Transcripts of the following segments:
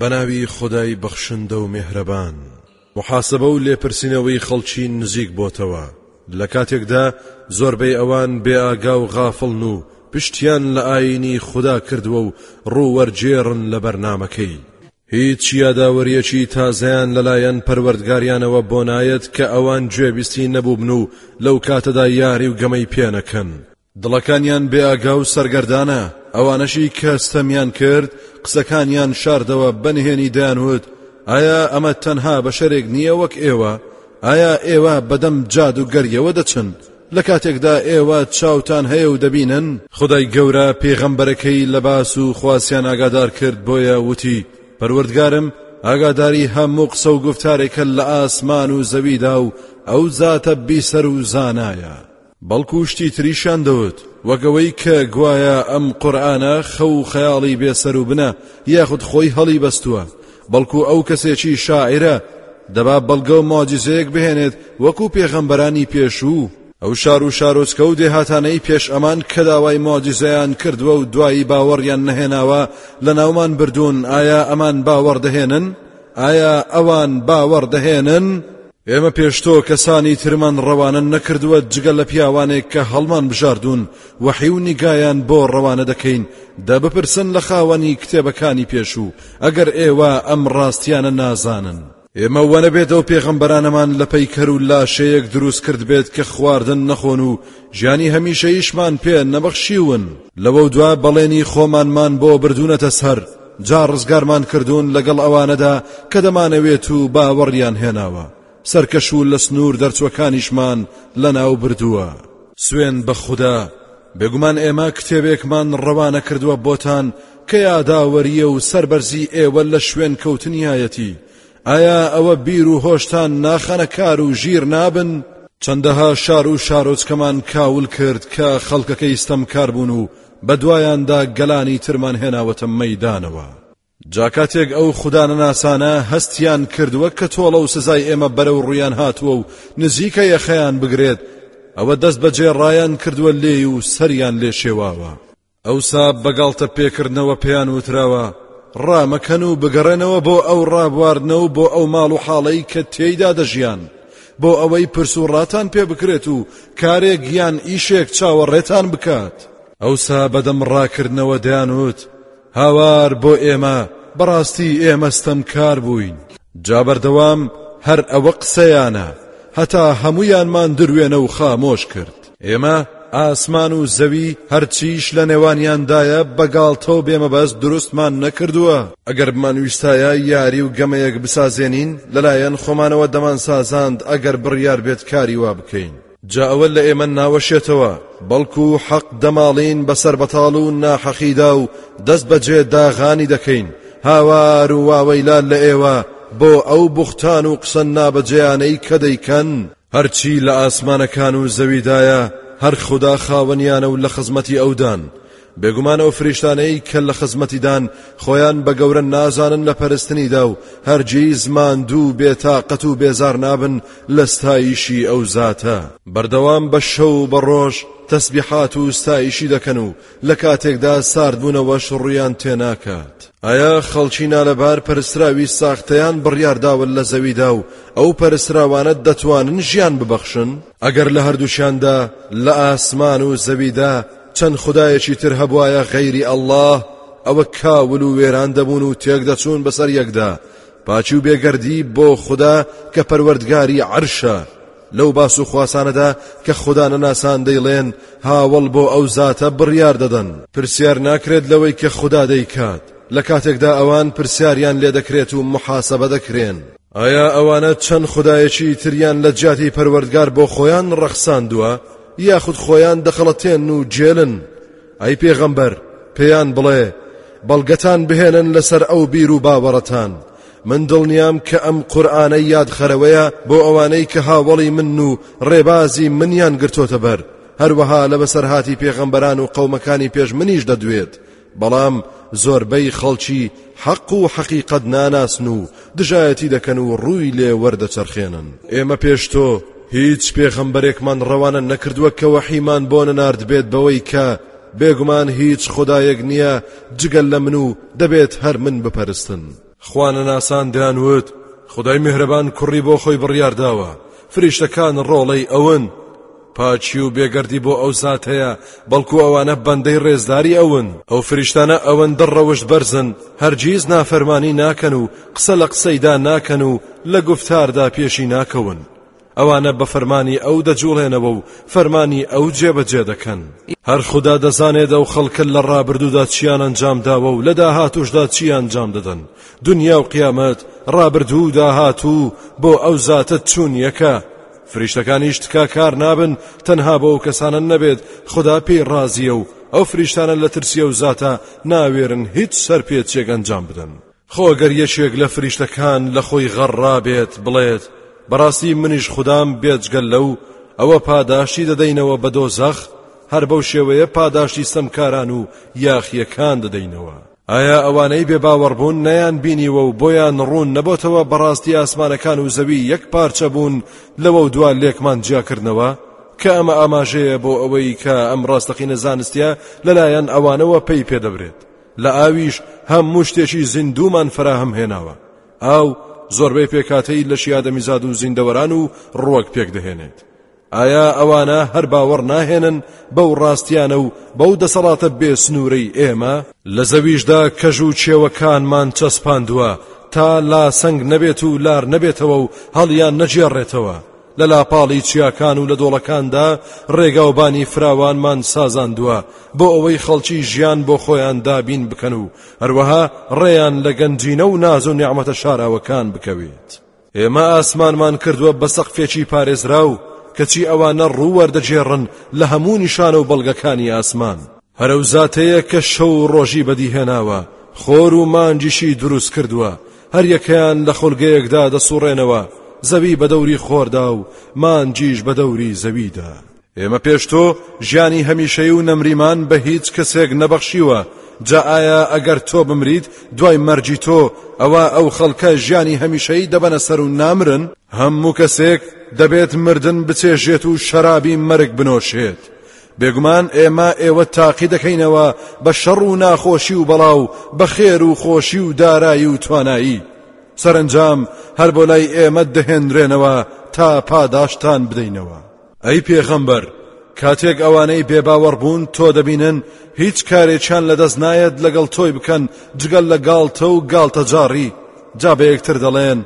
بەناوی خودای بەخشندە و مێهرەبان. موحاسەبە و لێپرسینەوەی خەڵکی نزیک بۆتەوە لە کاتێکدا زۆربەی ئەوان بێ ئاگا و غافڵن و پشتیان لە ئاینی خودا کردوە و ڕوو وەرگێڕن لە بەرنامەکەی. هیچ یاداوەریەکی تازەیان لەلایەن پەروەردگاریانەوە بۆ نایەت کە ئەوان گوێبیستی نەبووبن و لەو کاتەدا یاری و گەمەی پێ نەکەن. دڵەکانیان بێ ئاگا و سەرگەردانە، ئەوانەشی کە ستەمیان کرد، قسەکانیان شاردەوە بە نهێنی دەیانوت، ئایا ئەمە تەنها بەشەرێک نییە وەک ئێوە؟ ئایا ئێوە بەدەم جادووگەرییەوە دەچن، لە کاتێکدا ئێوە چاوتان هەیە و دەبینن؟ خودای گەورە پێغەمبەرەکەی لە باس و خواسیان ئاگادار کرد، بۆیە وتی، پەروەردگارم ئاگاداری هەموو قسە و گوفتارێکە لە ئاسمان و زەویدا و ئەو زاتە بیسەر و زانایە. بەڵکو شتی تریشیان دەوت وەک ئەوەی کە گوایە ئەم قورئانە خەو و خەیاڵی بێ سەر و بنە یاخود خۆی هەڵی بەستووە بەڵکو ئەو کەسێکی شاعیرە دەبا بەڵگە و مۆجیزەیەک بهێنێت وەکو پێغەمبەرانی پێشوو ئەو شار و شارۆچکە و دێهاتانەی پێش ئەمان کە داوای مۆجیزەیان کردووە و دوایی باوەڕیان نەهێناوە لە ناومان بردوون ئایا ئەمان باوەڕ دەهێنن؟ ئایا ئەوان باوەڕ دەهێنن؟ ئێمە پێش تۆ کەسانی ترمان ڕەوانە نەکردووە جگە لە پیاوانێک کە هەڵمان بژاردوون وەحی و نیگایان بۆ ڕەوانە دەکەین دە بپرسن لە خاوەنی کتێبەکانی پێشوو ئەگەر ئێوە ئەم ڕاستیانە نازانن ئێمە وەنە بێت ئەو پێغەمبەرانەمان لە پەیکەر و لاشەیەک دروست کرد بێت کە خواردن نەخۆن و ژیانی هەمیشەیشمان پێ نەبەخشیون لەوە دوا بەڵێنی خۆمانمان بۆ بردوونەتە سەر جا ڕزگارمان کردوون لەگەڵ ئەوانەدا کە دەمانەوێت و باوەڕیان هێناوە، سەرکەش و لە سنوور دەرچووەکانیشمان لەناو بردووە. سوێن بە خودا، بێگومان ئێمە کتێبێکمان ڕەوانە کردووە بۆتان کە یاداوەریی و سەربەرزی ئێوە لە شوێنکەوتنیایەتی، ئایا ئەوە بیر و هۆشتان ناخەنە کار و ژیر نابن؟ چەندەها شار و شارۆچکەمان کاول کرد کە خەڵکەکەی ستەمکار بوون و بەدوایاندا گەلانی ترمان هێناوەتە مەیدانەوە. جا کاتێک ئەو خودا نەناسانە هەستیان کردووە کە تۆڵە و سزای ئێمە بەرەو ڕوویان هاتووە و نزیکە یەخەیان بگرێت، ئەوە دەست بەجێ ڕایان کردووە لێی و سەریان لێ شێواوە. ئەوسا بە گاڵتە پێکردنەوە پێیان وتراوە، ڕامەکەن و بگەڕێنەوە بۆ ئەو ڕابواردنە و بۆ ئەو ماڵ و حاڵەی کە تێیدا دەژیان، بۆ ئەوەی پرس و ڕاتان پێ بکرێت و کارێک یان ئیشێک چاوەڕێتان بکات ئەوسا بەدەم ڕاکردنەوە دەیانوت هاوار بۆ ئێمە بەڕاستی ئێمە ستەمکار بووین جا بەردەوام هەر ئەوە قسەیانە هەتا هەموویانمان دروێنە و خامۆش کرد ئێمە ئاسمان و زەوی هەرچیش لە نێوانیاندایە بە گاڵتە و بێمەبەست دروستمان نەکردووە ئەگەر بمانویستایە یاری و گەمەیەک بسازێنین لەلایەن خۆمانەوە دەمان سازاند ئەگەر بڕیار بێت کاری وا بکەین جا ئەوە لە ئێمە ناوەشێتەوە بەڵکو حەق دەماڵین بەسەر بەتاڵ و ناحەقیدا و دەست بەجێ داغانی دەکەین هاوار و واوەیلا لە ئێوە بۆ ئەو بوختان و قسە نابەجێیانەی کە دەیکەن هەرچی لە ئاسمانەکان و زەویدایە هەر خودا خاوەنیانە و لە خزمەتی ئەودان، بێگومان ئەو فریشتانەی کە لە خزمەتیدان خۆیان بە گەورە نازانن لە پەرستنیدا و هەرگیز ماندوو و بێتاقەت و بێزار نابن لە ستایشی ئەو زاتە، بەردەوام بە شەو و بە ڕۆژ تەسبیحات و ستایشی دەکەن و لە کاتێکدا ساردبوونەوەش ڕوویان تێناکات. ئایا خەڵکی نالەبار پەرستراوی ساختەیان بڕیارداوە لە زەویدا و ئەو پەرستراوانە دەتوانن ژیان ببەخشن؟ ئەگەر لە هەردووکیاندا لە ئاسمان و زەویدا چەند خودایەکی تر هەبوایە غەیری ئەڵڵا، ئەوە کاول و وێران دەبوون و تێکدەچوون بەسەر یەکدا، پاکی و بێگەردی بۆ خودا کە پەروەردگاری عەرشە، لەو باس و خواسانەدا کە خودا نەناسان دەیڵێن هاوەڵ بۆ ئەو زاتە بڕیار دەدەن پرسیار ناکرێت لەوەی کە خودا دەیکات لە کاتێکدا ئەوان پرسیاریان لێ دەکرێت و محاسبە دەکرێن ئایا ئەوانە چەند خدایەکی تریان لە جیاتی پەروەردگار بۆ خۆیان ڕەخساندووە یاخود خۆیان دەخەڵەتێن و جێلن ئەی پێغەمبەر پێیان بڵێ، بەڵگەتان بهێنن لەسەر ئەو بیر و باوەڕەتان، من دڵنیام کە ئەم قورئانەی یادخەرەوەیە بۆ ئەوانەی کە هاوەڵی من و ڕێبازی منیان گرتۆتە بەر، هەروەها لە بەسەرهاتی پێغەمبەران و قەومەکانی پێش منیش دەدوێت، بەڵام زۆربەی خەڵکی حەق و حەقیقەت ناناسن و دژایەتی دەکەن و ڕووی لێ وەردەچەرخێنن. ئێمە پێش تۆ هیچ پێغەمبەرێکمان ڕەوانە نەکردووە کە وەحیمان بۆ نەناردبێت بەوەی کە، بێگومان هیچ خودایەک نییە جگە لە من و دەبێت هەر من بپەرستن. خوانەناسان دەیانوت، خودای میهرەبان کوڕی بۆ خۆی بڕیارداوە، فریشتەکان ڕۆڵەی ئەون. پاکی و بێگەردی بۆ ئەو زات هەیە بەڵکو ئەوانە بەندەی ڕێزداری ئەون ئەو فریشتانە ئەوەندە ڕەوشت بەرزن هەرگیز نافەرمانی ناکەن و قسە لە قسەیدا ناکەن و لە گفتاردا پێشی ناکەون ئەوانە بە فەرمانی ئەو دەجوڵێنەوە و فەرمانی ئەو جێبەجێ دەکەن هەر خوددا دەزانێت ئەو خەڵکە لە ڕابردوودا چیان ئەنجام داوە و لە داهاتوشدا چی ئەنجام دەدەن دنیا و قیامەت ڕابردوو و داهاتوو بۆ ئەو زاتە چوون یەکە فریشتەکانیش تکا کار نابن تەنها بۆ ئەو کەسانە نەبێت خودا پێی ڕازیە و ئەو فریشتانە لە ترسیە و زاتە ناوێرن هیچ سەرپێچێک ئەنجام بدەن خۆگەر یەکێک لە فریشتەکان لە خۆی غەڕابێت بڵێت بەڕاستی منیش خوددام بێجگەل لەو ئەوە پاداشتی دەدەینەوە بە دۆزەخ هەر بەو شێوەیە پاداشتی ستەمکاران و یاخیەکان دەدەینەوە ئایا ئەوانەی بێباوەڕبوون نەیان بینیوە و بۆیان ڕوون نەبۆتەوە بەڕاستی ئاسمانەکان و زەوی یەک پارچە بوون لەوە و دوا لێکمان جیاکردنەوە کە ئەمە ئاماژەیە بۆ ئەوەی کە ئەم ڕاستەقینە زانستە لەلایەن ئەوانەوە پێی پێدەبرێت لە ئاویش هەموو شتێکی زیندومان فراهەم هێناوە ئاو زۆربەی پێکاتەی لە شیادەمیزاد و زیندەوەران و ڕوەک پێک دەهێنێت ئایا ئەوانە هەر باوەڕ ناهێنن بەو ڕاستیانە و بەو دەسەڵاتە بێ سنوورەی ئێمە لە زەویشدا کەژ و چێوەکانمان چەسپاندووە تا لاسەنگ نەبێت و لار نەبێتەوە و هەڵیان نەجێڕێتەوە لە لاپاڵی چیاکان و لە دۆڵەکاندا ڕێگاوبانی فراوانمان سازاندووە بۆ ئەوەی خەڵکی ژیان بۆ خۆیان دابین بکەن و هەروەها ڕێیان لە گەنجینە و ناز و نیعممەتە شاراوەکان بکەوێت. ئێمە ئاسمانمان کردووە بە سەقفێکی پارێزراو کەچی ئەوانە ڕوو وەردەگێڕن لە هەموو نیشانە و بەڵگەکانی ئاسمان هەرە و زاتەیە کە شەو و ڕۆژی بەدیهێناوە خۆر و مانجیشی دروست کردووە هەر یەکەیان لە خۆلگەیەکدا دەسوڕێنەوە زەوی بە دەوری خۆردا و مانجیش بە دەوری زەویدا ئێمە پێش تۆ ژیانی هەمیشەی و نەمریمان بە هیچ کەسێک نەبەخشیوە جا ئایا ئەگەر تۆ بمریت دوای مەرجی تۆ ئەوە ئەو خەڵکە ژیانی هەمیشەی دەبەنە سەر و نامرن هەموو کەسێک دەبێت مردن بچێژێت و شەرابی مەرگ بنۆشێت بێگومان ئێمە ئێوە تاقی دەکەینەوە بە شەڕ و ناخۆشی و بەڵاو بە خێر و خۆشی و دارایی و توانایی سەرنجام هەر بۆ لای ئێمە دەهێنرێنەوە تا پاداشتان بدەینەوە ئەی پێغەمبەر کاتێک ئەوانەی بێباوەڕ بوون تۆ دەبینن هیچ کارێکیان لەدەست نایەت لەگەڵ تۆی بکەن جگەل لە گاڵتە و گاڵتەجاڕی جا بە یەکتر دەڵێن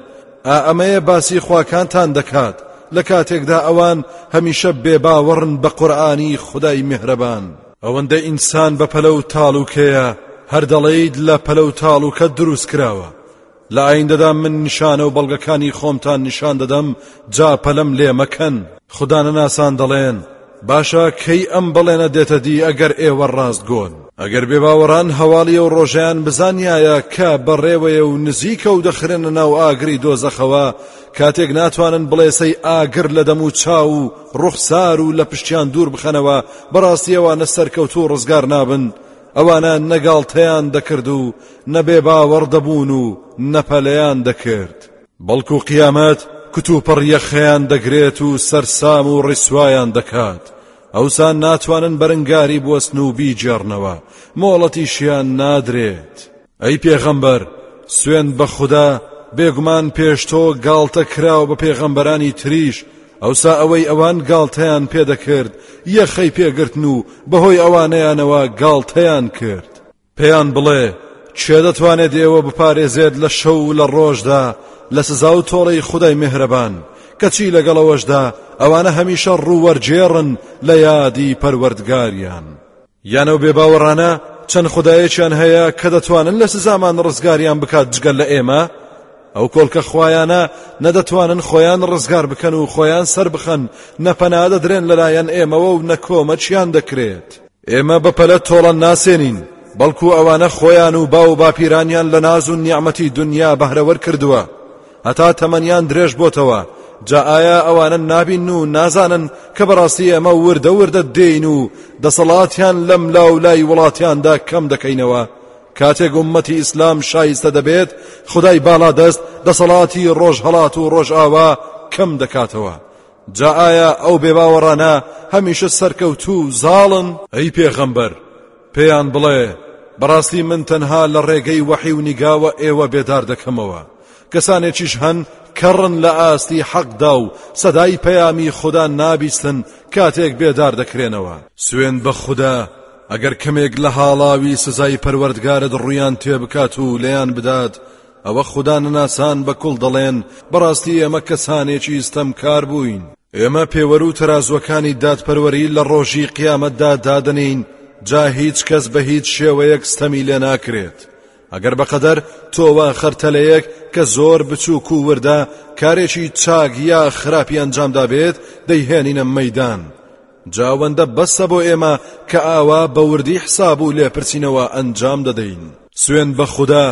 ئا ئەمەیە باسی خواکانتان دەکات لە کاتێکدا ئەوان هەمیشە بێباوەڕن بە قورآانی خدای میهرەبان ئەوەندە ئینسان بە پەلە و تاڵوکەیە هەر دەڵێیت لە پەلە و تاڵوکە دروست کراوە لە ئایندەدا من نیشانە و بەڵگەکانی خۆمتان نیشان دەدەم جا پەلەم لێ مەکەن خودانەناسان دەڵێن باشە کەی ئەم بەڵێنە دێتە دی ئەگەر ئێوە ڕاست گۆن ئەگەر بێباوەڕان هەواڵی و ڕۆژیان بزانیایە کە بەڕێوەیە و نزیکە و دەخرێنە ناو ئاگری دۆزەخەوە کاتێک ناتوانن بڵێسەی ئاگر لە دەم و چاو و ڕوخسار و لە پشتیان دوور بخەنەوە بەڕاستیەوە نە سەرکەوتو و ڕزگار نابن ئەوانە نە گاڵتەیان دەکرد و نە بێ باوەڕ دەبوون و نە پەلەیان دەکرد، بەڵکو قیامەت کوتوپڕ یەخەیان دەگرێت و سەرسام و ڕیسوایان دەکات، ئەوسا ناتوانن بەرنگاری بوەستن و بیگێڕنەوە، مۆڵەتیشیان نادرێت. ئەی پێغەمبەر سوێن بە خودا بێگومان پێش تۆ گاڵتە کراوە بە پێغەمبەرانی تریش ئەوسا ئەوەی ئەوان گاڵتەیان پێدەکرد یەخەی پێگرتن و بەهۆی ئەوانەیانەوە گاڵتەیان کرد پێیان بڵێ چێ دەتوانێت ئێوە بپارێزێت لە شەو و لە ڕۆژدا لە سزا و تۆڵەی خدای مهرەبان کەچی لەگەڵەوەشدا ئەوانە هەمیشە ڕووەرجێڕن لە یادی پەروەردگاریان. یانەو بێ باوەڕانە چەند خدایەکیان هەیە کە دەتوانن لە سزامان ڕزگاریان بکات جگەل لە ئێمە ئەو کۆلکە خوایانە نەدەتوانن خۆیان ڕزگار بکەن و خۆیان سەر بخەن نەپەنا دەدرێن لەلایەن ئێمەوە و نەکۆمەچیان دەکرێت ئێمە بەپەلە تۆڵەن ناسێنین بەڵکو ئەوانە خۆیان و باو باپیرانیان لە ناز و نیعممەتی دنیا بەهرەوەر کردووە هەتا تەمەنیان درێژ بۆتەوە جا ئایا ئەوانە نابین و نازانن کە بەڕاستی ئەمە وردە وردە دێین و دەسەڵاتیان لەم لاو لای وڵاتیاندا کەم دەکەینەوە کاتێک ومەتی ئیسلام شایستە دەبێت خدای باڵا دەست دەسەڵاتی ڕۆژهڵات و ڕۆژئاوا کەم دەکاتەوە جا ئایا ئەو بێباوەڕانە هەمیشە سەرکەوتوو زاڵن ئەی پێغەمبەر پێیان بڵێ بەڕاستی من تەنها لە ڕێگەی وەحی و نیگاوە ئێوە بێدار دەکەمەوە کەسانێکیش هەن کەڕن لە ئاستی حەقدا و سەدای پەیامی خوددا نابیستن کاتێک بێدار دەکرێنەوە سوێن بە خوددا ئەگەر کەمێک لە هاڵاوی سزای پەروەردگارت ڕویان تێبکات و لێیان بدات ئەوە خودا نەناسان بە کوڵ دەڵێن بەڕاستی ئێمە کەسانێکی ستەمکار بووین ئێمە پێوەرو و تەرازوەکانی دادپەروەری لە ڕۆژی قیامەتدا دادەنین جا هیچ کەس بە هیچ شێوەیەک ستەمی لێ ناکرێت ئەگەر بەقەدەر تۆوە خەرتەلەیەک کە زۆر بچووک و وردە کارێکی چاک یا خراپی ئەنجامدا بێت دەیهێنینە مەدان جا ئەوەندە بەسە بۆ ئێمە کە ئاوا بە وردی حساب و لێپرسینەوە ئەنجام دەدەین. سوێند بە خودا،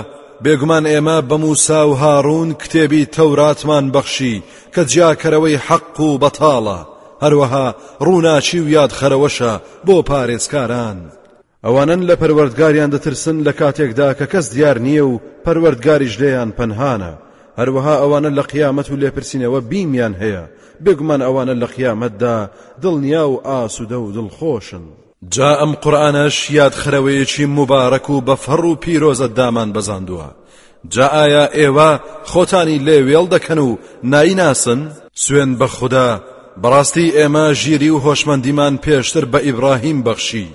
بێگومان ئێمە بە موسا و هاڕون کتێبی تەوراتمان بەخشی کە جیاکەرەوەی حەق و بەتاڵە، هەروەها ڕووناکی و یادخەرەوەشە بۆ پارێزکاران. ئەوانەن لە پەروەردگاریان دەترسن لە کاتێکدا کە کەس دیار نییە و پەروەردگاریش لێیان پەنهانە، هەروەها ئەوانە لە قیامەت و لێپرسینەوە بیمیان هەیە، بێگومان ئەوانە لە قیامەتدا دڵنیا و ئاسوودە و دڵخۆشن. جا ئەم قورئانەش یادخەرەوەیەکی موبارەک و بە فەڕ و پیرۆزە دامانبەزاندووە، جا ئایا ئێوە خۆتانی لێ وێڵ دەکەن و نایناسن؟ سوێن بە خودا بەڕاستی ئێمە ژیری و هۆشمەندیمان پێشتر بە ئیبراهیم بەخشی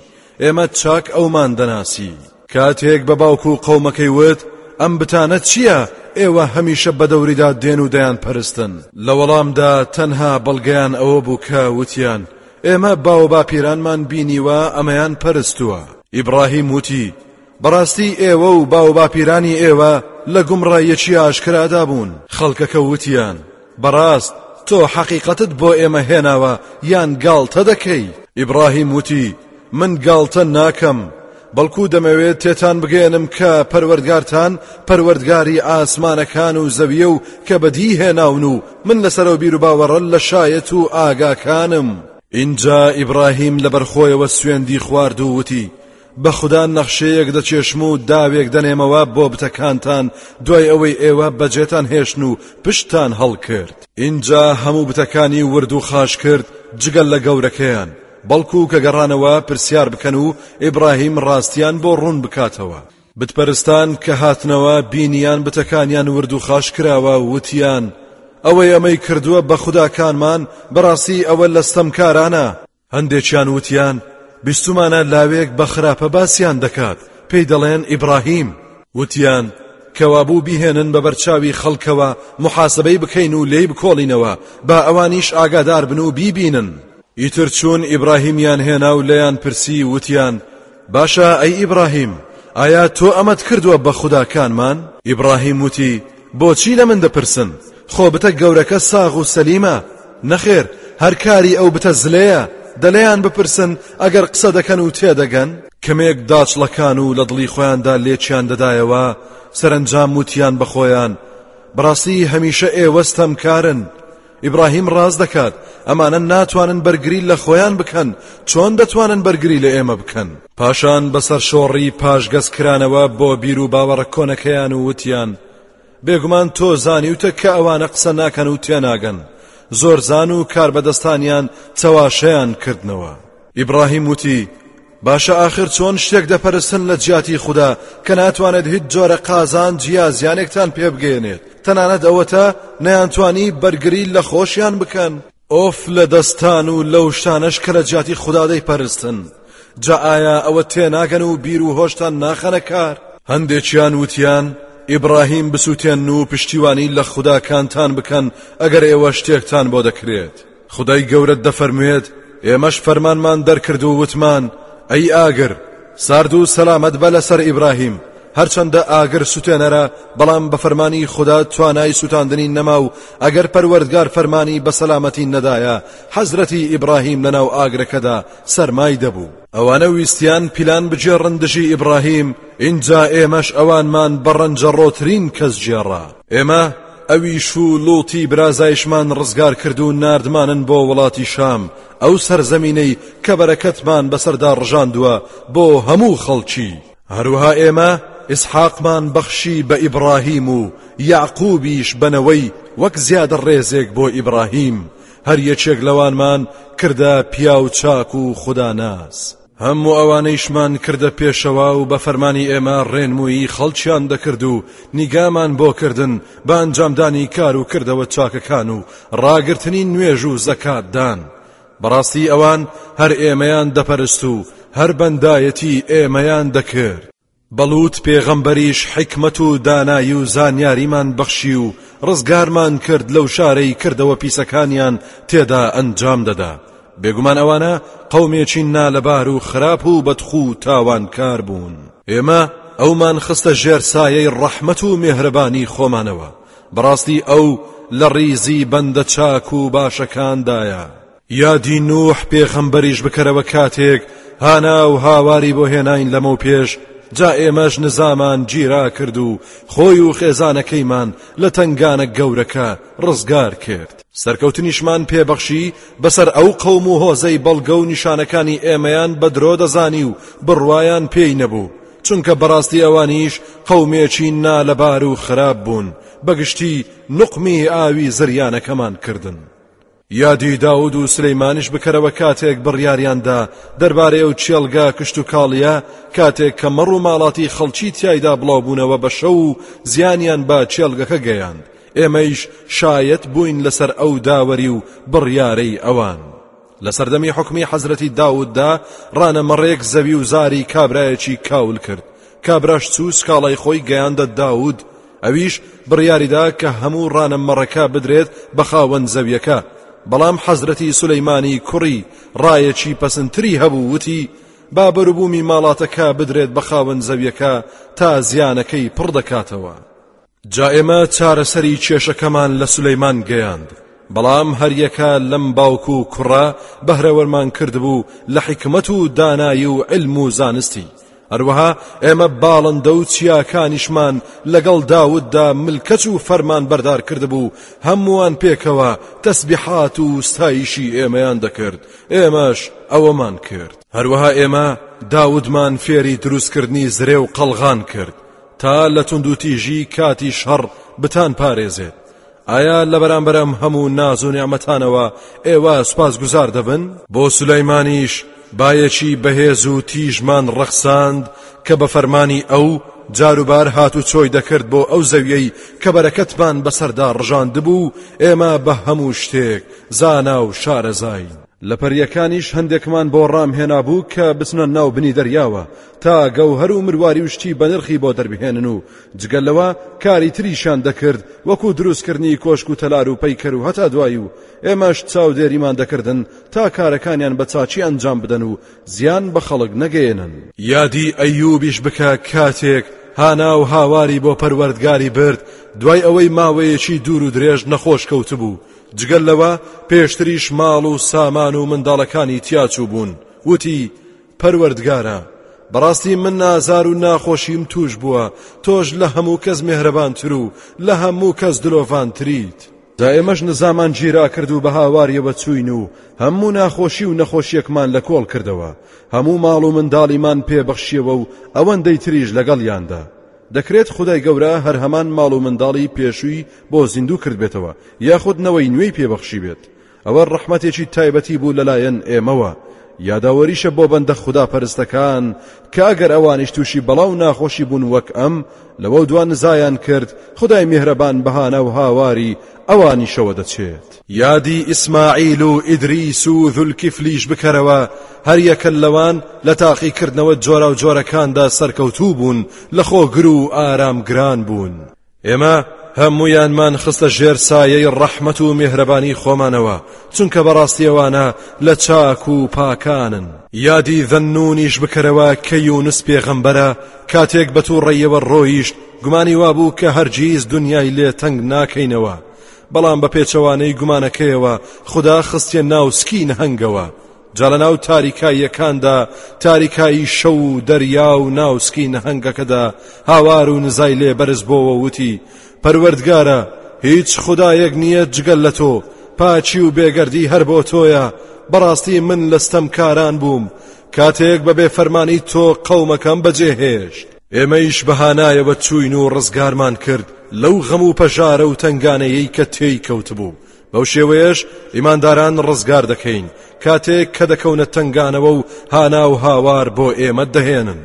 ئێمە چاک ئەومان دەناسی کاتێک بە باوک و قەومەکەی وت ئەم بتانە چییە ئێوە هەمیشە بە دەوریدا دێن و دەیان پەرستن لە وەڵامدا تەنها بەڵگەیان ئەوە بوو کە وتیان ئێمە باوە باپیرانمان بینیوە ئەمەیان پەرستووە ئیبراهیم وتی بەڕاستی ئێوە و باوباپیرانی ئێوە لە گومڕاییەکی ئاشکرادا بوون. خەڵکەکە وتیان، بەڕاست تۆ حەقیقەتت بۆ ئێمە هێناوە یان گاڵتە دەکەی؟ ئیبڕاهیم وتی، من گاڵتە ناکەم، بەڵکو دەمەوێت تێتان بگەیەنم کە پەروەردگارتان پەروەردگاری ئاسمانەکان و زەویە و کە بەدیی هێناون و من لە سەرەو بیروباوەڕە لە شایەت و ئاگاکانم. ئینجا ئیبڕاهیم لەبەر خۆیەوە سوێندی خوارد و وتی، بەخودا نەخشەیەک دەچێشم و داوێک دەنێمەوە بۆ بتەکانتان دوای ئەوەی ئێوە بەجێتان هێشتن و پشتتان هەڵکرد ئینجا هەموو بتەکانی ورد و خاش کرد جگەل لە گەورەکەیان بەڵکو کە گەڕانەوە پرسیار بکەن و ئیبراهیم ڕاستیان بۆ ڕوون بکاتەوە بتپەرستان کە هاتنەوە بینیان بتەکانیان ورد و خاش کراوە وتیان ئەوەی ئەمەی کردووە بە خوداکانمان بەڕاستی ئەوە لە ستەمکارانە هەندێکیان وتیان، بیستومانە لاوێک بە خراپە باسیان دەکات، پێی دەڵێن ئیبڕاهیم. وتیان، کەوابوو بیهێنن بە بەرچاوی خەڵکەوە موحاسەبەی بکەین و لێی بکۆڵینەوە، با ئەوانیش ئاگادار بن و بیبینن. ئیتر چوون ئیبڕاهیمیان هێنا و لێیان پرسی، وتیان، باشە ئەی ئیبڕاهیم، ئایا تۆ ئەمەت کردووە بە خوداکانمان؟ ئیبڕاهیم وتی، بۆچی لە من دەپرسن؟ خۆ بتە گەورەکە ساغ و سەلیمە، نەخێر هەر کاری ئەو بتە زلەیە، دە لێیان بپرسن ئەگەر قسە دەکەن و تێدەگەن؟ کەمێک داچڵەکان و لە دڵی خۆیاندا لێکیان دەدایەوە، سەرەنجام وتیان بە خۆیان، بەڕاستی هەمیشە ئێوە ستەمکارن، ئیبراهیم ڕاست دەکات، ئەمانە ناتوانن بەرگری لە خۆیان بکەن، چۆن دەتوانن بەرگری لە ئێمە بکەن؟ پاشان بە سەرشۆڕی پاشگەز کرانەوە بۆ بیروباوەڕە کۆنەکەیان و وتیان، بێگومان تۆ زانیوتە کە ئەوانە قسە ناکەن و تێناگەن زۆر زان و کاربەدەستانیان چەواشەیان کردنەوە ئیبراهیم وتی باشە ئاخر چۆن شتێک دەپەرستن لە جیاتی خوددا کە ناتوانێت هیچ جۆرە قازان جیا زیانێکتان پێبگەێنێت تەنانەت ئەوەتە نەیانتوانی بەرگری لە خۆشیان بکەن ئۆف لە دەستان و لەو شتانەش کە لە جیاتی خودا دەیپەرستن جا ئایا ئەوە تێناگەن و بیر و هۆشتان ناخەنە کار هەندێکیان وتیان ئیبراهیم بسووتێن و پشتیوانی لە خوداکانتان بکەن ئەگەر ئێوە شتێکتان بۆ دەکرێت خدای گەورەت دەفەرموێت ئێمەش فەرمانمان دەرکرد و وتمان ئەی ئاگر سارد و سەلامەت بە لەسەر ئیبراهیم هەرچەندە ئاگر سوتێنەرە بەڵام بە فەرمانی خدا توانای سووتاندنی نەما و ئەگەر پەروەردگار فەرمانی بە سەلامەتی نەدایە حەزرەتی ئیبراهیم لەناو ئاگرەکەدا سەرمای دەبوو ئەوانە ویستیان پیلان بگێڕن دژی ئیبراهیم ئینجا ئێمەش ئەوانمان بەڕەنجەڕۆترین کەس گێڕا ئێمە ئەویش و لوتی برازایشمان ڕزگار کرد و نردمانن بۆ وڵاتی شام ئەو سەرزەمینەی کە بەرەکەتمان بەسەردا ڕژاندووە بۆ هەموو خەڵکی. هەروەها ئێمە ئیسحاقمان بەخشی بە ئیبڕاهیم و یەعقووبیش بە نەوەی وەک زیادە ڕێزێک بۆ ئیبڕاهیم، هەر یەکێک لەوانمان کردە پیاو چاک و خوداناس. هەموو ئەوانەیشمان کردە پێشەوا و بە فەرمانی ئێمە ڕێنمویی خەڵکیان دەکرد و نیگامان بۆ کردن بە ئەنجامدانی کار و کردەوە چاکەکان و ڕاگرتنی نوێژ و زەکاتدان بەڕاستی ئەوان هەر ئێمەیان دەپەرست و هەر بەندایەتی ئێمەیان دەکرد بە لوط پێغەمبەریش حیکمەت و دانایی و زانیاریمان بەخشی و ڕزگارمان کرد لەو شارەی کردەوە پیسەکانیان تێدا ئەنجام دەدا بێگومان ئەوانە قەومێکی نالەبار و خراپ و بەدخو و تاوانکار بوون ئێمە ئەومان خستە ژێر سایەی ڕەحمەت و مێهرەبانی خۆمانەوە بەڕاستی ئەو لە ڕیزی بەندە چاک و باشەکاندایە یادی نوح پێغەمبەریش بکەرەوە کاتێک هانا و هاواری بۆ هێناین لەمە و پێش جا ئێمەش نزامان گیرا کرد و خۆی و خێزانەکەیمان لە تنگانە گەورەکە ڕزگار کرد سەرکەوتنیشمان پێبەخشی بەسەر ئەو قەوم و هۆزەی بەڵگە و نیشانەکانی ئێمەیان بە درۆ دەزانی و بڕوایان پێی نەبوو چونکە بەڕاستی ئەوانیش قەومێکی نالەبار و خراپ بوون بەگشتی نقمی ئاوی زریانەکەمان کردن یادی داود و سلیمانیش بکەرەوە کاتێک بڕیاریاندا دەربارەی ئەو چێڵگا کشت و کاڵیە کاتێک کە مەڕ و ماڵاتی خەڵکی تایدا بڵاوبوونەوە بە شەو و زیانیان بە چێڵگەکە گەیاند ئێمەیش شایەت بووین لەسەر ئەو داوەری و بڕیارەی ئەوان لە سەردەمی حکومی حەزرەتی داوددا ڕانە مەڕێک زەوی و زاری کابرایەکی کاول کرد کابراش چوو سکاڵای خۆی گەیاندە داود ئەویش بڕیاریدا کە هەموو ڕانە مەڕەکە بدرێت بە خاوەن زەویەکە بەڵام حەزرەتی سولەیمانی کوڕی ڕایەکی پەسنتری هەبوو وتی با بەروبوومی ماڵاتەکە بدرێت بە خاوەن زەویەکە تا زیانەکەی پڕ دەکاتەوە جا ئێمە چارەسەری کێشەکەمان لە سولەیمان گەیاند بەڵام هەریەکە لەم باوک و کوڕە بەهرەوەرمان کردبوو لە حکمت و دانایی و علم و زانستی هەروەها ئێمە باڵندە و چیاکانیشمان لەگەڵ داوددا ملکەچ و فەرمان بەردار کردبوو هەمووان پێکەوە تەسبیحات و ستایشی ئێمەیان دەکرد ئێمەش ئەوەمان کرد هەروەها ئێمە داودمان فێری دروستکردنی زرێ و قەلغان کرد تا لە توندوتیژی کاتی شەڕ بتان پارێزێت ئایا لە بەرامبەر ئەم هەموو ناز و نیعمەتانەوە ئێوە سوپاسگوزار دەبن؟ بۆ سولەیمانیش بایەکی بەهێز و تیژمان ڕەخساند کە بە فەرمانی ئەو جاروبار هاتوچۆی دەکرد بۆ ئەو زەویەی کە بەرەکەتمان بەسەردا ڕژاندبوو ئێمە بە هەموو شتێک زانا و شارەزاین لە پەریەکانیش هەندێکمان بۆ ڕام هێنابوو کە بچنە ناو بنی دەریاوە تا گەوهەر و مرواری و شتی بەنرخی بۆ دەربهێنن و جگە لەوە کاری تریشیان دەکرد وەکو دروستکردنی کۆشک و تەلار و پەیکەر و هەتا دوایی و ئێمەش چاودێریمان دەکردن تا کارەکانیان بە چاچی ئەنجام بدەن و زیان بە خەڵک نەگەێنن یادی ئەیوبیش بکە کاتێک هانا و هاواری بۆ پەروەردگاری برد دوای ئەوەی ماوەیەکی دوور و درێژ نەخۆش کەوتبوو جگەل لەوە پێشتریش ماڵ و سامان و منداڵەکانی تیاچوو بوون وتی پەروەردگارا بەڕاستی من ئازار و ناخۆشیم توش بووە تۆش لە هەموو کەس مێهرەبانتر و لە هەموو کەس دلۆڤانتریت دا ئێمەش نزامان گیرا کرد و بە هاواریەوە چوین و هەموو ناخۆشی و نەخۆشیەکمان لە کۆڵ کردەوە هەموو ماڵ و منداڵیمان پێبەخشیەوە و ئەوەندەی تریش لەگەڵیاندا دەکرێت خدای گەورە هەر هەمان ماڵ و منداڵی پێشووی بۆ زیندوو کردبێتەوە یاخود نەوەی نوێی پێبەخشی بێت ئەوە ڕەحمەتێکی تایبەتی بوو لەلایەن ئێمەوە، یاداوەریشە بۆ بەندە خودا پەرستەکان کە ئەگەر ئەوانیش تووشی بەڵا و ناخۆشی بوون وەک ئەم لەوە دوا نزایان کرد خدای میهرەبان بەهانە و هاواری ئەوانیشەوە دەچێت یادی ئیسماعیل و ئیدریس و ذولکیفلیش بکەرەوە هەریەکە لەوان لە تاقیکردنەوە جۆرا و جۆرەکاندا سەرکەوتوو بوون لە خۆگر و ئارامگران بوون ئێمە هەمویانمان خستە ژێر سایەی ڕەحمەت و میهرەبانی خۆمانەوە چونکە بەڕاستیەوانە لە چاک و پاکانن یادی ذەنونیش بکەرەوە کە یونس پێغەمبەرە کاتێک بە تووڕەیەوە ڕۆیشت گومانی وابوو کە هەرگیز دنیای لێ تەنگ ناکەینەوە بەڵام بە پێچەوانەی گومانەکەیەوە خدا خستە ناوسکی نەهنگەوە جا لە ناو تاریکاییەکاندا تاریکایی شەو و دەریا و ناوسکی نەهەنگەکەدا هاوار و نزای لێ بەرز بۆەوە وتی پەروەردگارە هیچ خدایەک نییە جگەل لە تۆ پاچی و بێگەردی هەر بۆ تۆیە بەڕاستی من لە ستەمکاران بووم کاتێک بە بێ فەرمانی تۆ قەومەکەم بەجێهێشت ئێمەیش بەهانایەوە چوین و ڕزگارمان کرد لەو غەم و پەژارە و تنگانەیەی کە تێی کەوتبوو بەو شێوەیەش ئیمانداران ڕزگار دەکەین کاتێک کە دەکەونە تنگانەوە و هانا و هاوار بۆ ئێمە دەهێنن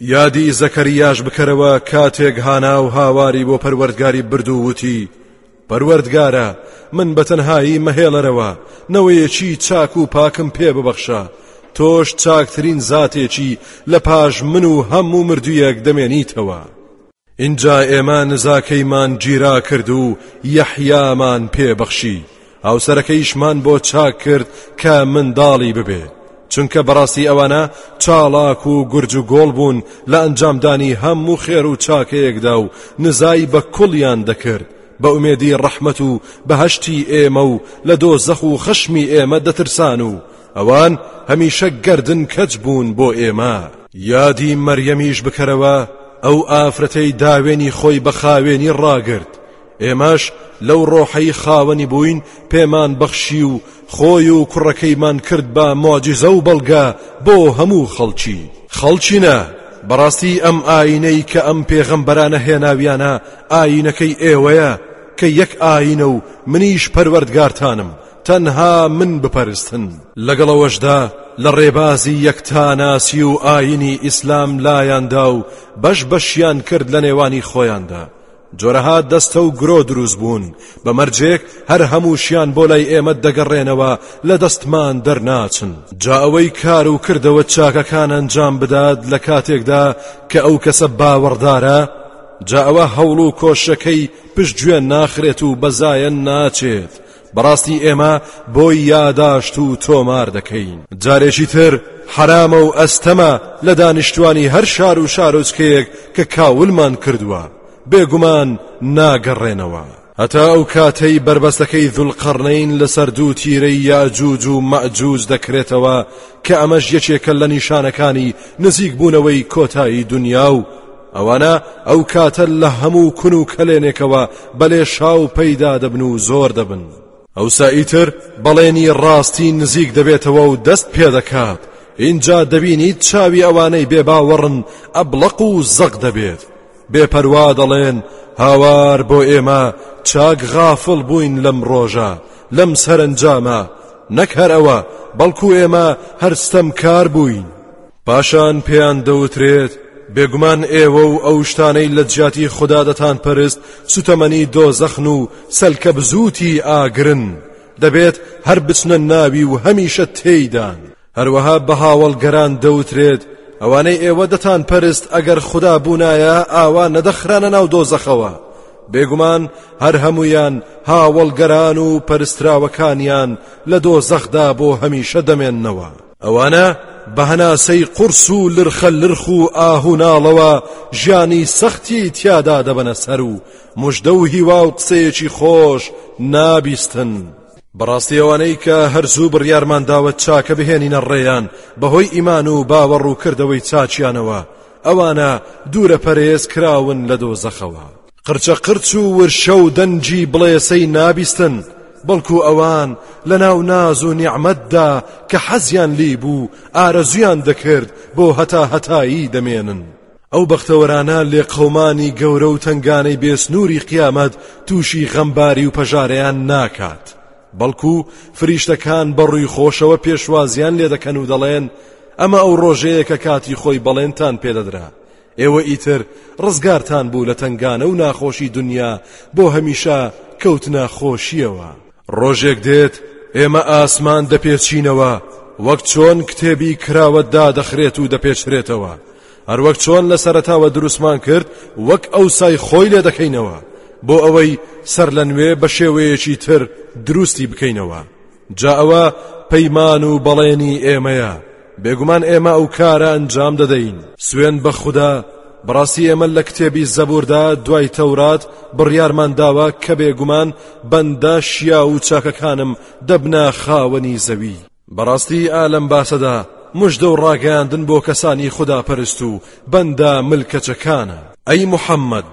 یادی زەکەریاش بکەرەوە کاتێک هانا و هاواری بۆ پەروەردگاری بردو وتی پەروەردگارە من بەتەنهایی مەهێڵەرەوە نەوەیەکی چاک و پاکم پێ ببەخشە تۆش چاکترین زاتێکی لە پاش من و هەموو مردویەک دەمێنیتەوە. ئینجا ئێمە نزاکەیمان گیرا کرد و یەحیامان پێ بەخشی هاوسەرەکەیشمان بۆ چاک کرد کە منداڵی ببێ چونکە بەڕاستی ئەوانە چاڵاک و گورج و گۆڵ بوون لە ئەنجامدانی هەموو خێر و چاکەیەکدا و نزای بە کوڵیان دەکرد بە ئومێدی ڕەحمەت و بەهشتی ئێمە و لە دۆزەخ و خشمی ئێمە دەترسان و ئەوان هەمیشە گەردن کەچ بوون بۆ ئێمە یادی مەریەمیش بکەرەوە ئەو ئافرەتەی داوێنی خۆی بە خاوێنی ڕاگرت ئێمەش لەو ڕۆحەی خاوەنی بووین پێمان بەخشی و خۆی و کوڕەکەیمان کرد بە مۆجیزە و بەڵگە بۆ هەموو خەڵکی خەڵچینە بەڕاستی ئەم ئاینەی کە ئەم پێغەمبەرانە هێناویانە ئاینەکەی ئێوەیە کە یەک ئاینە و منیش پەروەردگارتانم تەنها من بپەرستن لەگەڵ ئەوەشدا لە ڕێبازی یەکتاناسی و ئاینی ئیسلام لایاندا و بەش بەشیان کرد لە نێوانی خۆیاندا جۆرەها دەستە و گرۆ دروست بوون بە مەرجێک هەر هەمووشیان بۆ لای ئێمە دەگەڕێنەوە لە دەستمان دەرناچن جا ئەوەی کار و کردەوە چاکەکان ئەنجام بدات لە کاتێکدا کە ئەو کەسە باوەڕدارە جا ئەوە هەوڵ و کۆشەکەی پشتگوێن ناخرێت و بەزایەن ناچێت بەڕاستی ئێمە بۆی یاداشت و تۆمار دەکەین جارێکی تر حرامە و ئەستەمە لە دانیشتوانی هەر شار و شارۆچکەیەک کە کاولمان کردووە بێگومان ناگەڕێنەوە هەتا ئەو کاتەی بربەستەکەی ذوالقەرنین لەسەر دوو تیرەی یاجوج و مەجوج دەکرێتەوە کە ئەمەش یەکێکە لە نیشانەکانی نزیک بوونەوەی کۆتایی دنیا و ئەوانە ئەو کاتە لە هەموو کون و کەلێنێکەوە بەلێ شاو پەیدا دەبن و زۆر دەبن ئەوسا ئیتر بەڵێنی ڕاستی نزیک دەبێتەوە و دەست پێ دەکات ئینجا دەبینیت چاوی ئەوانەی بێباوەڕن ئەبڵەق و زەق دەبێت بێپەروا دەڵێن هاوار بۆ ئێمە چاک غافڵ بووین لەم ڕۆژە لەم سەرنجامە نەک هەر ئەوە بەڵکو ئێمە هەرستەم کار بووین پاشان پێیان دەوترێت بێگومان ئێوە و ئەو شتانەی لە جیاتی خوددا دەتان پەرست سوتەمەنی دۆزەخن و سەلکە بزووتی ئاگرن دەبێت هەر بچنە ناوی و هەمیشە تێیدان هەروەها بە هاوڵگەران دەوترێت ئەوانەی ئێوە دەتان پەرست ئەگەر خوددا بوونایە ئاوا نەدەخرانە ناو دۆزەخەوە بێگومان هەر هەمویان هاوڵگەران و پەرستراوەکانیان لە دۆزەخدا بۆ هەمیشە دەمێننەوە ئەوانە بە هەناسەی قورس و لرخە لرخ و ئاه و ناڵەوە ژیانی سەختی تیادا دەبەنە سەر و مژدە و هیوا و قسەیەکی خۆش نابیستن بەڕاستی ئەوانەی کە هەرزوو بڕیارمان داوە چاکە بهێنینە ڕێیان بەهۆی ئیمان و باوەڕ و کردەوەی چاچیانەوە ئەوانە دوورە پەرێز کراون لە دۆزەخەوە قرچە قرچ و ورشە و دەنگی بڵێسەی نابیستن بەڵکو ئەوان لە ناو ناز و نیعممەتدا کە حەزیان لی بوو ئارەزویان دەکرد بۆ هەتا هەتایی دەمێنن ئەو بەختەوەرانە لێ قەمانی گەورە و تنگانەی بێسنووری قیامەت تووشی غەمباری و پەژارەیان ناکات بەڵکو فریشتەکان بەڕووی خۆشەوە پێشوازیان لێ دەکەن و دەڵێن ئەمە ئەو ڕۆژەیە کە کاتی خۆی بەڵێنتان پێدەدرا ئێوە ئیتر ڕزگارتان بوو لە تەنگانە و ناخۆشی دنیا بۆ هەمیشە کەوتنە خۆشیەوە ڕۆژێک دێت ئێمە ئاسمان دەپێچینەوە وەک چۆن کتێبی کراوە دادەخرێت و دەپێچرێتەوە هەروەک چۆن لە سەرتاوە دروستمان کرد وەک ئەو سای خۆی لێ دەکەینەوە بۆ ئەوەی سەر لە نوێ بە شێوەیەکی تر دروستی بکەینەوە جا ئەوە پەیمان و بەڵێنی ئێمەیە بێگومان ئێمە ئەو کارە ئەنجام دەدەین سوێن بە خوددا بڕاستی ئێمە لە کتێبی زەبوردا دوای تەورات بڕیارمان داوە کە بێگومان بەندە شیا و چاکەکانم دەبنا خاوەنی زەوی بەڕاستی ئالم باسەدا مژدە و ڕاگەیاندن بۆ کەسانی خوداپەرست و بەندە ملکەچەکانە ئەی محەممەد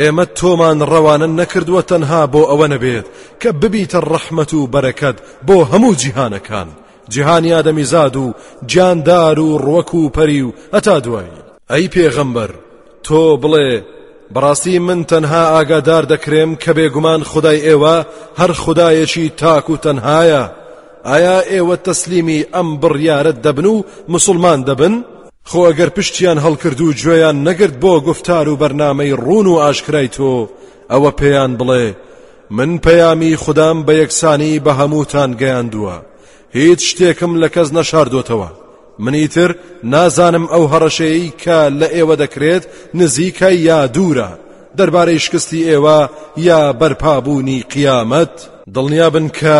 ئێمە تۆمان ڕەوانە نەکردووە تەنها بۆ ئەوە نەبێت کە ببیتە ڕەحمەت و بەرەکەت بۆ هەموو جیهانەکان جیهانی ئادەمیزاد و گیاندار و ڕوەک و پەری و هەتا دوایی ئەی پێغەمبەر تۆ بڵێ بەڕاستی من تەنها ئاگادار دەکرێم کە بێگومان خدای ئێوە هەر خدایەکی تاک و تەنهایە ئایا ئێوە تەسلیمی ئەم بڕیارەت دەبن و مسلمان دەبن؟ خۆ ئەگەر پشتیان هەڵکرد و گوێیان نەگرت بۆ گفتار و بەرنامەی ڕوون و ئاشکرای تۆ ئەوە پێیان بڵێ من پەیامی خودام بە یەکسانی بە هەمووتان گەیاندووە هیچ شتێکم لە کەس نەشاردۆتەوە منیتر نازانم ئەو هەڕەشەیەی کە لە ئێوە دەکرێت نزیکە یا دوورە دەربارەی شکستی ئێوە یا بەرپابوونی قیامەت دڵنیابن کە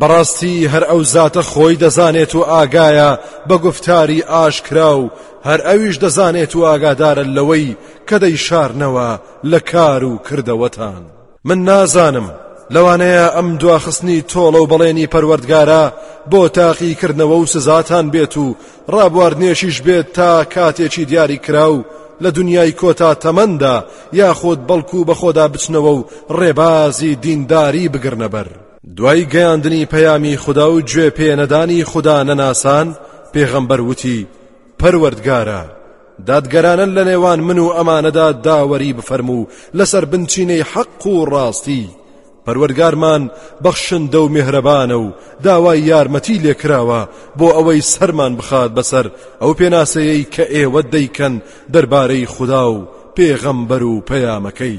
بەڕاستی هەر ئەو زاتە خۆی دەزانێت و ئاگایە بە گفتاری ئاشکرا و هەر ئەویش دەزانێت و ئاگادارە لەوەی کە دەیشارنەوە لە کار و کردەوەتان من نازانم لەوانەیە ئەم دواخستنی تۆڵە و بەڵێنی پەروەردگارە بۆ تاقیکردنەوە و سزاتان بێت و ڕابواردنێکیش بێت تا کاتێکی دیاری کراو لە دنیای کۆتا تەمەندا یاخود بەڵکو بەخۆدا بچنەوە و ڕێبازی دینداری بگرنە بەر دوای گەیاندنی پەیامی خدا و گوێ پێنەدانی خدا نەناسان پێغەمبەر وتی پەروەردگارە دادگەرانە لە نێوان من و ئەمانەدا داوەری بفەرموو لەسەر بنچینەی حەق و ڕاستی پەروەرگارمان بەخشندە و میهرەبانە و داوای یارمەتی لێکراوە بۆ ئەوەی سەرمان بخات بەسەر ئەو پێناسەیەی کە ئێوە دەیکەن دەربارەی خودا و پێغەمبەر و پەیامەکەی